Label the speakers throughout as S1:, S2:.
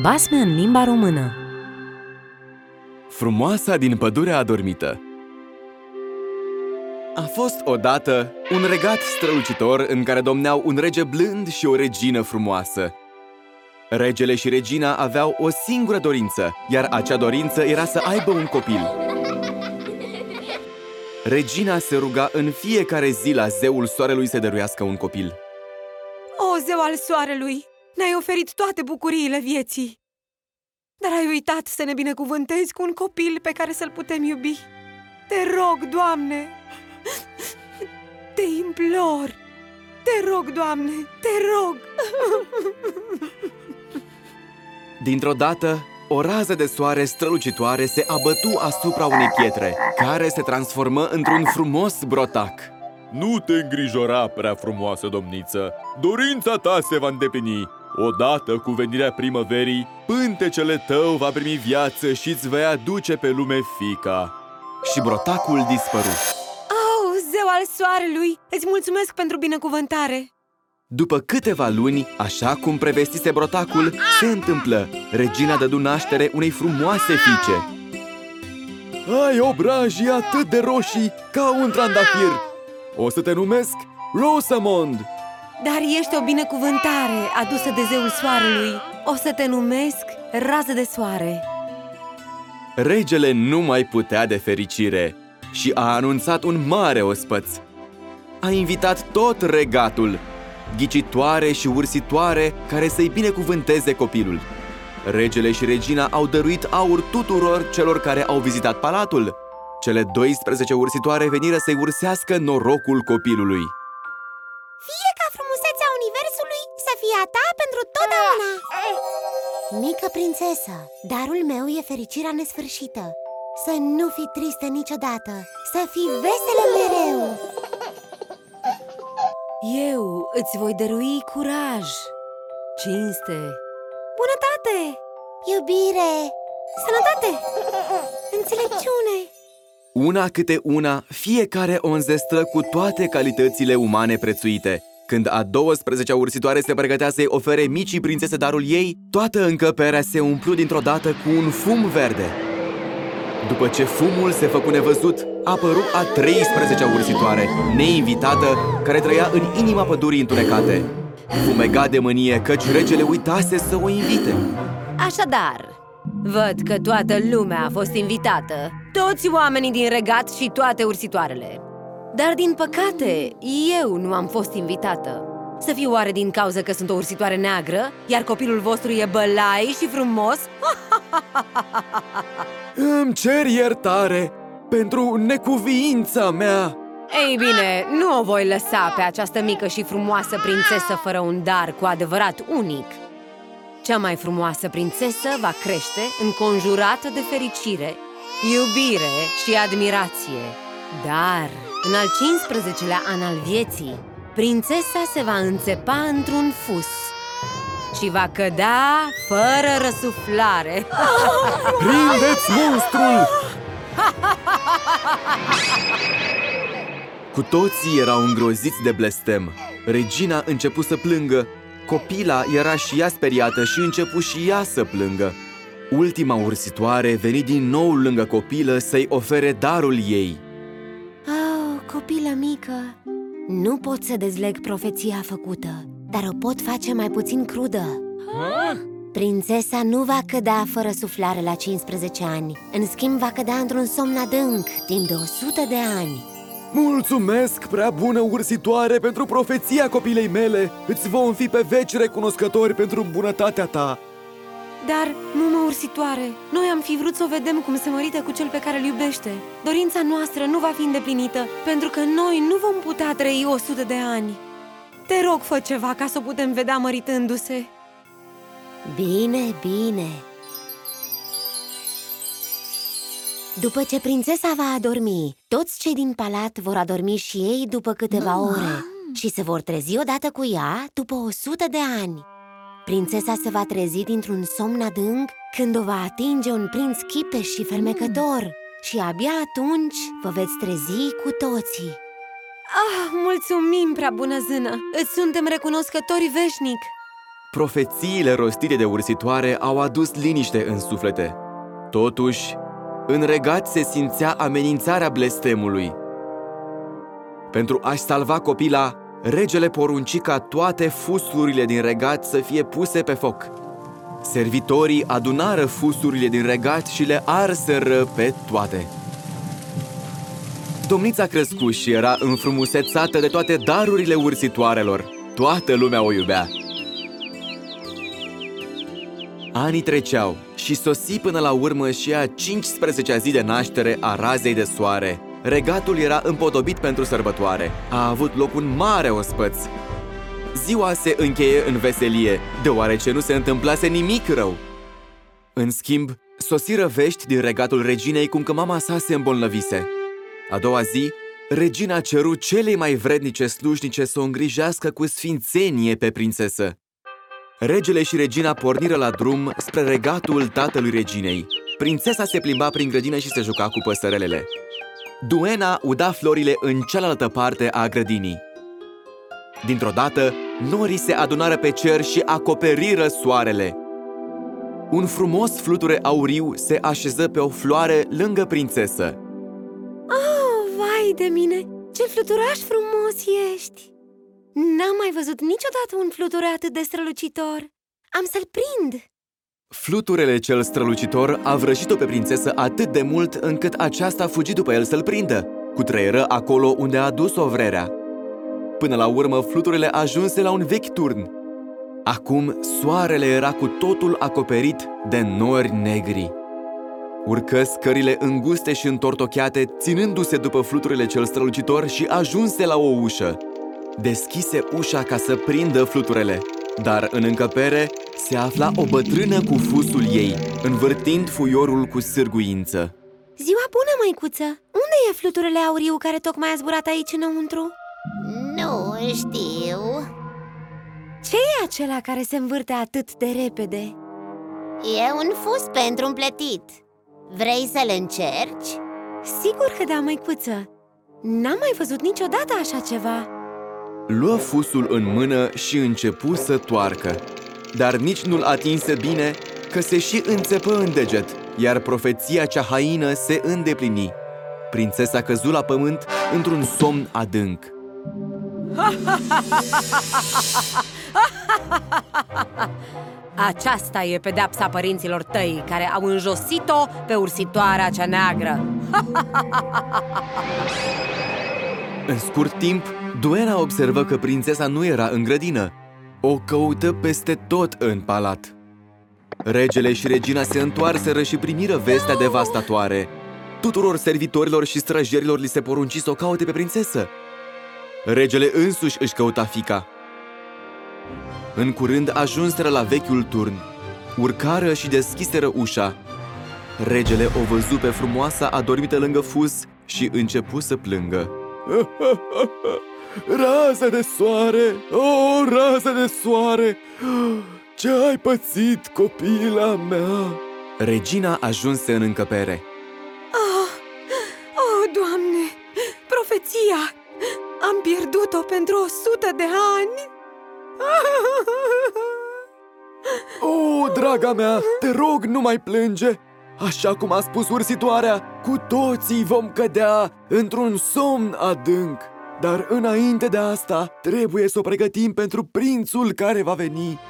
S1: Basme în limba română
S2: Frumoasa din pădurea adormită A fost odată un regat strălucitor în care domneau un rege blând și o regină frumoasă. Regele și regina aveau o singură dorință, iar acea dorință era să aibă un copil. Regina se ruga în fiecare zi la zeul soarelui să dăruiască un copil.
S3: O, zeu al soarelui, ne-ai oferit toate bucuriile vieții Dar ai uitat să ne binecuvântezi cu un copil pe care să-l putem iubi Te rog, Doamne, te implor Te rog, Doamne, te rog
S2: Dintr-o dată, o rază de soare strălucitoare se abătu asupra unei pietre, care se transformă într-un frumos brotac.
S4: Nu te îngrijora, prea frumoasă domniță! Dorința ta se va îndeplini! Odată cu venirea primăverii, pântecele tău va primi viață și îți vei aduce pe lume fica.
S2: Și brotacul dispăru.
S3: Oh, zeu al soarelui, îți mulțumesc pentru binecuvântare
S2: După câteva luni, așa cum prevestise brotacul, se întâmplă. Regina dădu naștere unei frumoase fiice.
S4: Ai obrajii atât de roșii ca un trandafir! O să te numesc Rosamond!
S3: Dar ești o binecuvântare adusă de zeul soarelui O să te numesc rază de soare
S2: Regele nu mai putea de fericire și a anunțat un mare ospăț. A invitat tot regatul, ghicitoare și ursitoare care să-i binecuvânteze copilul. Regele și regina au dăruit aur tuturor celor care au vizitat palatul. Cele 12 ursitoare veniră să-i ursească norocul copilului.
S5: Fie a ta pentru totdeauna. Mică prințesă, darul meu e fericirea nesfârșită. Să nu fii tristă niciodată, să fii veselă mereu.
S3: Eu îți voi dărui curaj, cinste, bunătate,
S5: Iubire,
S3: sănătate, înțelepciune!
S2: Una câte una, fiecare o înzestră cu toate calitățile umane prețuite. Când a 12-a ursitoare se pregătea să-i ofere micii prințese darul ei, toată încăperea se umplu dintr-o dată cu un fum verde. După ce fumul se făcu nevăzut, apăru a 13-a ursitoare, neinvitată, care trăia în inima pădurii întunecate. Fumega de mânie căci regele uitase să o invite.
S3: Așadar, văd că toată lumea a fost invitată Toți oamenii din regat și toate ursitoarele Dar din păcate, eu nu am fost invitată Să fiu oare din cauza că sunt o ursitoare neagră Iar copilul vostru e bălai și frumos?
S4: Îmi cer iertare pentru necuviința mea!
S3: Ei bine, nu o voi lăsa pe această mică și frumoasă prințesă fără un dar cu adevărat unic Cea mai frumoasă prințesă va crește înconjurată de fericire, iubire și admirație Dar, în al 15-lea an al vieții, prințesa se va înțepa într-un fus și va cădea fără răsuflare
S4: Prindeți monstrul!
S2: Cu toții erau îngroziți de blestem. Regina începu să plângă. Copila era și ea speriată și începu și ea să plângă. Ultima ursitoare veni din nou lângă copilă să-i ofere darul ei.
S5: Oh, copilă mică. Nu pot să dezleg profeția făcută Dar o pot face mai puțin crudă. Prințesa nu va cădea fără suflare la 15 ani. În schimb va cădea într-un somn adânc timp de 100 de ani.
S4: Mulțumesc, prea bună ursitoare, pentru profeția copilei mele! Îți vom fi pe veci recunoscători pentru bunătatea ta!
S3: Dar, mumă ursitoare, noi am fi vrut să o vedem cum se mărită cu cel pe care îl iubește. Dorința noastră nu va fi îndeplinită Pentru că noi nu vom putea trăi 100 de ani. Te rog, fă ceva ca să o putem vedea măritându-se.
S5: Bine, bine. După ce prințesa va adormi, toți cei din palat vor adormi și ei după câteva ore Și se vor trezi odată cu ea după o sută de ani Prințesa se va trezi dintr-un somn adânc când o va atinge un prinț chipeș și fermecător Și abia atunci vă veți trezi cu toții
S3: Ah, mulțumim, prea bună zână! Îți suntem recunoscători veșnic!
S2: Profețiile rostite de ursitoare au adus liniște în suflete. Totuși, în regat se simțea amenințarea blestemului. Pentru a-și salva copila, regele porunci ca toate fusturile din regat să fie puse pe foc. Servitorii adunară fusturile din regat și le arseră pe toate. Domnița crescut și era înfrumusețată de toate darurile ursitoarelor. Toată lumea o iubea. Anii treceau și sosi până la urmă și a 15-a zi de naștere a razei de soare. Regatul era împodobit pentru sărbătoare. A avut loc un mare ospăț. Ziua se încheie în veselie, deoarece nu se întâmplase nimic rău. În schimb, sosiră vești din regatul reginei cum că mama sa se îmbolnăvise. A doua zi, regina ceru celei mai vrednice slujnice să o îngrijească cu sfințenie pe prințesă. Regele și regina porniră la drum spre regatul tatălui reginei. Prințesa se plimba prin grădină și se juca cu păsărelele. Duena uda florile în cealaltă parte a grădinii. Dintr-o dată, norii se adunară pe cer și acoperiră soarele. Un frumos fluture auriu se așeză pe o floare lângă prințesă.
S5: Oh, vai de mine! Ce fluturaș frumos ești! N-am mai văzut niciodată un fluture atât de strălucitor Am să-l prind!
S2: Fluturele cel strălucitor a vrăjit-o pe prințesă atât de mult încât aceasta a fugit după el să-l prindă, cu trăieră acolo unde a dus-o vrerea. Până la urmă, fluturile ajunse la un vechi turn. Acum, soarele era cu totul acoperit de nori negri. Urcă scările înguste și întortocheate, ținându-se după fluturile cel strălucitor și ajunse la o ușă. Deschise ușa ca să prindă fluturele, dar în încăpere se afla o bătrână cu fusul ei, învârtind fuiorul cu sârguință.
S5: Ziua bună, măicuță! Unde e fluturele auriu care tocmai a zburat aici înăuntru?
S6: Nu știu
S5: Ce e acela care se învârte atât de repede?
S6: E un fus pentru împletit Vrei să-l încerci?
S5: Sigur că da, măicuță! N-am mai văzut niciodată așa ceva
S2: Luă fusul în mână și începu să toarcă. Dar nici nu-l atinse bine, că se și înțepă în deget, iar profeția cea haină se îndeplini. Prințesa căzu la pământ într-un somn adânc.
S3: Aceasta e pedepsa părinților tăi care au înjosit-o pe ursitoarea cea neagră
S2: În scurt timp, Duena observă că prințesa nu era în grădină. O căută peste tot în palat. Regele și regina se întoarseră și primiră vestea devastatoare. Tuturor servitorilor și străjerilor li se porunci să o caute pe prințesă. Regele însuși își căuta fica. În curând ajunseră la vechiul turn. Urcară și deschiseră ușa. Regele o văzu pe frumoasa adormită lângă fus și începu să plângă.
S4: Rază de soare! O, rază de soare! Ce ai pățit, copila mea?
S2: Regina ajunse în încăpere.
S3: Oh, oh, Doamne! Profeția! Am pierdut-o pentru o sută de ani!
S4: O, draga mea, te rog, nu mai plânge! Așa cum a spus ursitoarea, cu toții vom cădea într-un somn adânc. Dar înainte de asta, trebuie să o pregătim pentru prințul care va veni.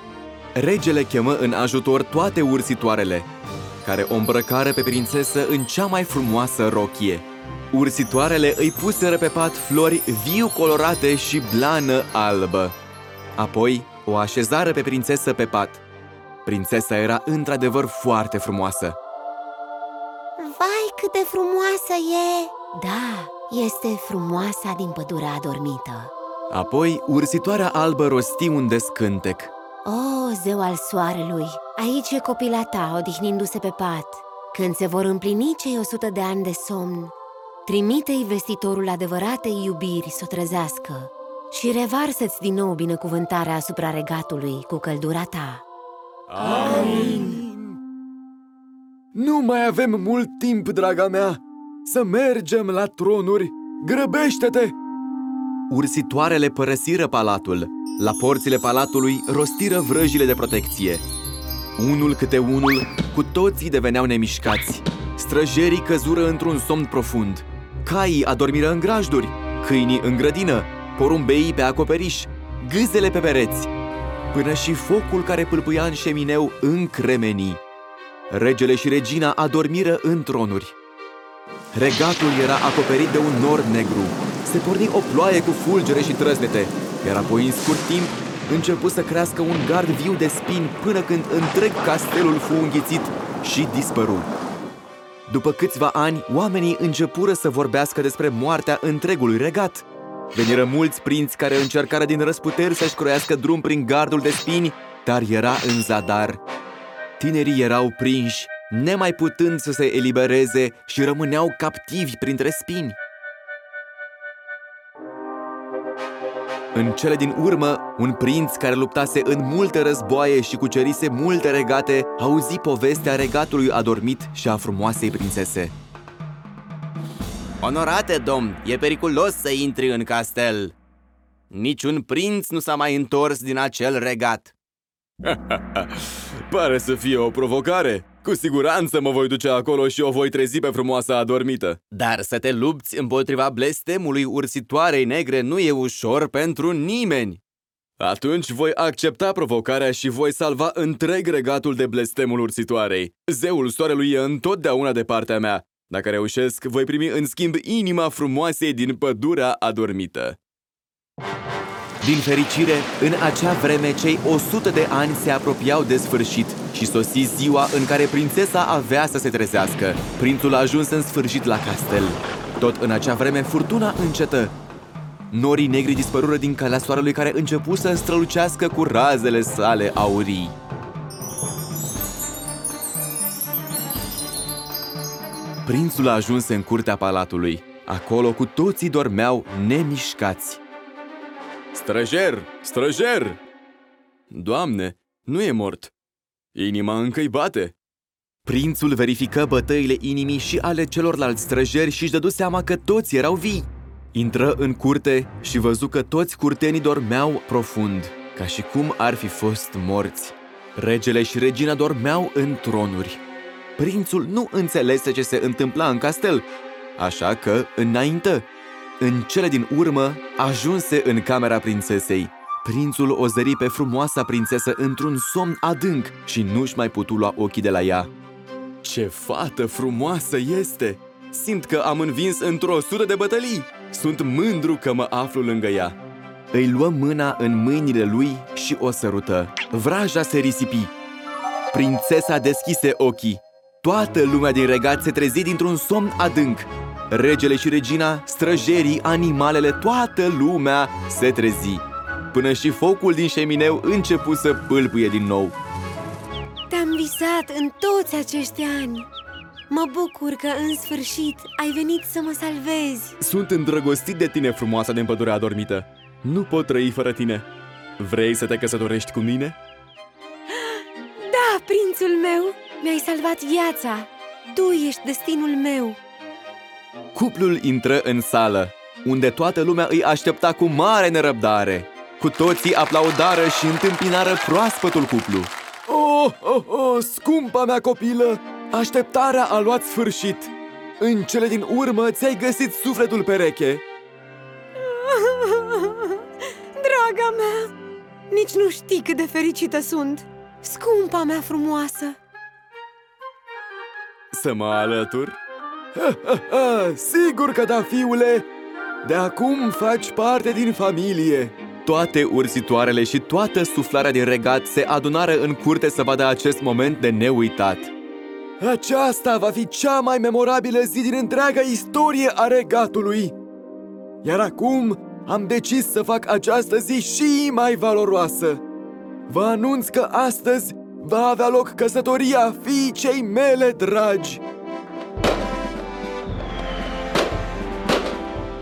S2: Regele chemă în ajutor toate ursitoarele, care o îmbrăcară pe prințesă în cea mai frumoasă rochie. Ursitoarele îi puseră pe pat flori viu colorate și blană albă. Apoi o așezară pe prințesă pe pat. Prințesa era într-adevăr foarte frumoasă.
S5: Vai, cât de frumoasă e! Da, este frumoasa din pădurea adormită
S2: Apoi, ursitoarea albă rosti un descântec.
S5: O, oh, zeu al soarelui, aici e copila ta odihnindu-se pe pat Când se vor împlini cei o sută de ani de somn Trimite-i vestitorul adevăratei iubiri să o trezească Și revarsă-ți din nou binecuvântarea asupra regatului cu căldura ta
S4: Amin! Nu mai avem mult timp, draga mea! Să mergem la tronuri! Grăbește-te!
S2: ursitoarele părăsiră palatul. La porțile palatului rostiră vrăjile de protecție. Unul câte unul, cu toții deveneau nemișcați. Străjerii căzură într-un somn profund. Caii adormiră în grajduri, câinii în grădină, porumbeii pe acoperiș, gâzele pe pereți, până și focul care pâlpâia în șemineu încremeni. Regele și regina adormiră în tronuri. Regatul era acoperit de un nor negru. Se porni o ploaie cu fulgere și trăsnete, iar apoi, în scurt timp, începu să crească un gard viu de spini până când întreg castelul fu înghițit și dispăru. După câțiva ani, oamenii începură să vorbească despre moartea întregului regat. Veniră mulți prinți care încercară din răsputeri să-și croiască drum prin gardul de spini, dar era în zadar. Tinerii erau prinși, nemai putând să se elibereze și rămâneau captivi printre spini. În cele din urmă, un prinț care luptase în multe războaie și cucerise multe regate, auzi povestea regatului adormit și a frumoasei prințese.
S7: Onorate domn, e periculos să intri în castel. Niciun prinț nu s-a mai întors din acel regat.
S4: Pare să fie o provocare. Cu siguranță mă voi duce acolo și o voi trezi pe frumoasa adormită.
S7: Dar să te lupți împotriva blestemului ursitoarei negre nu e ușor pentru nimeni.
S4: Atunci voi accepta provocarea și voi salva întreg regatul de blestemul ursitoarei. Zeul soarelui e întotdeauna de partea mea. Dacă reușesc, voi primi în schimb inima frumoasei din pădurea adormită.
S2: Din fericire, în acea vreme, cei 100 de ani se apropiau de sfârșit și sosi ziua în care prințesa avea să se trezească. Prințul a ajuns în sfârșit la castel. Tot în acea vreme, furtuna încetă. Norii negri dispărură din calea soarelui care începu să strălucească cu razele sale aurii. Prințul a ajuns în curtea palatului. Acolo cu toții dormeau nemișcați.
S4: Străjer! Străjer! Doamne, nu e mort. Inima încă-i bate.
S2: Prințul verifică bătăile inimii și ale celorlalți străjeri și își dădu seama că toți erau vii. Intră în curte și văzu că toți curtenii dormeau profund, ca și cum ar fi fost morți. Regele și regina dormeau în tronuri. Prințul nu înțelese ce se întâmpla în castel, așa că înaintă. În cele din urmă, ajunse în camera prințesei. Prințul o zări pe frumoasa prințesă într-un somn adânc și nu-și mai putu lua ochii de la ea.
S4: Ce fată frumoasă este! Simt că am învins într-o sută de bătălii. Sunt mândru că mă aflu lângă ea.
S2: Îi luă mâna în mâinile lui și o sărută. Vraja se risipi. Prințesa deschise ochii. Toată lumea din regat se trezi dintr-un somn adânc. Regele și regina, străjerii, animalele, toată lumea se trezi. Până și focul din șemineu începu să pâlpâie din nou.
S5: Te-am visat în toți acești ani Mă bucur că în sfârșit ai venit să mă salvezi
S4: Sunt îndrăgostit de tine, frumoasa din pădurea adormită. Nu pot trăi fără tine. Vrei să te căsătorești cu mine?
S5: Da, prințul meu, mi-ai salvat viața Tu ești destinul meu
S2: Cuplul intră în sală, unde toată lumea îi aștepta cu mare nerăbdare. Cu toții aplaudară și întâmpinară proaspătul cuplu.
S4: Oh, oh, oh, scumpa mea copilă! Așteptarea a luat sfârșit. În cele din urmă ți-ai găsit sufletul pereche.
S5: Draga mea, nici nu știi cât de fericită sunt Scumpa mea frumoasă
S4: Să mă alătur? Ha, ha, ha, sigur că da, fiule! De acum faci parte din familie.
S2: Toate ursitoarele și toată suflarea din regat se adunară în curte să vadă acest moment de neuitat.
S4: Aceasta va fi cea mai memorabilă zi din întreaga istorie a regatului. Iar acum am decis să fac această zi și mai valoroasă. Vă anunț că astăzi va avea loc căsătoria fiicei mele dragi.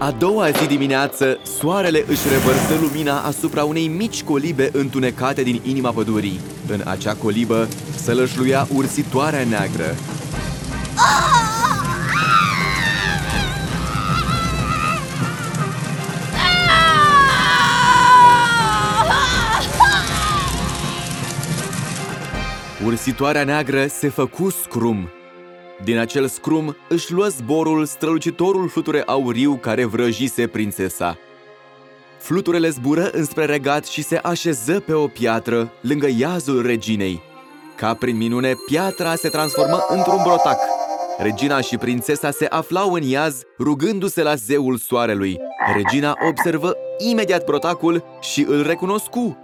S2: A doua zi dimineață, soarele își revărsă lumina asupra unei mici colibe întunecate din inima pădurii. În acea colibă sălășluia ursitoarea neagră. Ursitoarea neagră se făcu scrum din acel scrum își luă zborul strălucitorul fluture auriu care vrăjise prințesa. Fluturele zbură înspre regat și se așeză pe o piatră lângă iazul reginei. Ca prin minune, piatra se transformă într-un brotac. Regina și prințesa se aflau în iaz, rugându-se la zeul soarelui. Regina observă imediat brotacul și îl recunoscu.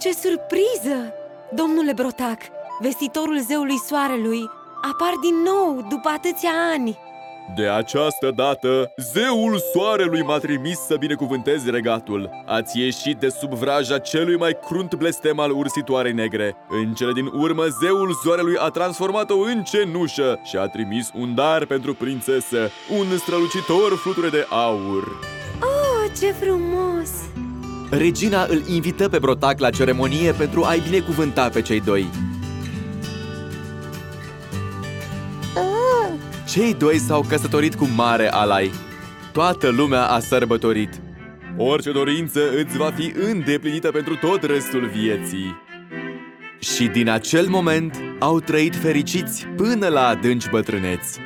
S3: Ce surpriză! Domnule Brotac, vestitorul zeului soarelui, apar din nou după atâția ani
S4: De această dată, zeul soarelui m-a trimis să binecuvântez regatul Ați ieșit de sub vraja celui mai crunt blestem al ursitoarei negre În cele din urmă, zeul soarelui a transformat-o în cenușă Și a trimis un dar pentru prințesă Un strălucitor fluture de aur
S3: Oh, ce frumos!
S2: Regina îl invită pe brotac la ceremonie pentru a-i binecuvânta pe cei doi. Cei doi s-au căsătorit cu mare alai. Toată lumea a sărbătorit.
S4: Orice dorință îți va fi îndeplinită pentru tot restul vieții
S2: Și din acel moment au trăit fericiți până la adânci bătrâneți.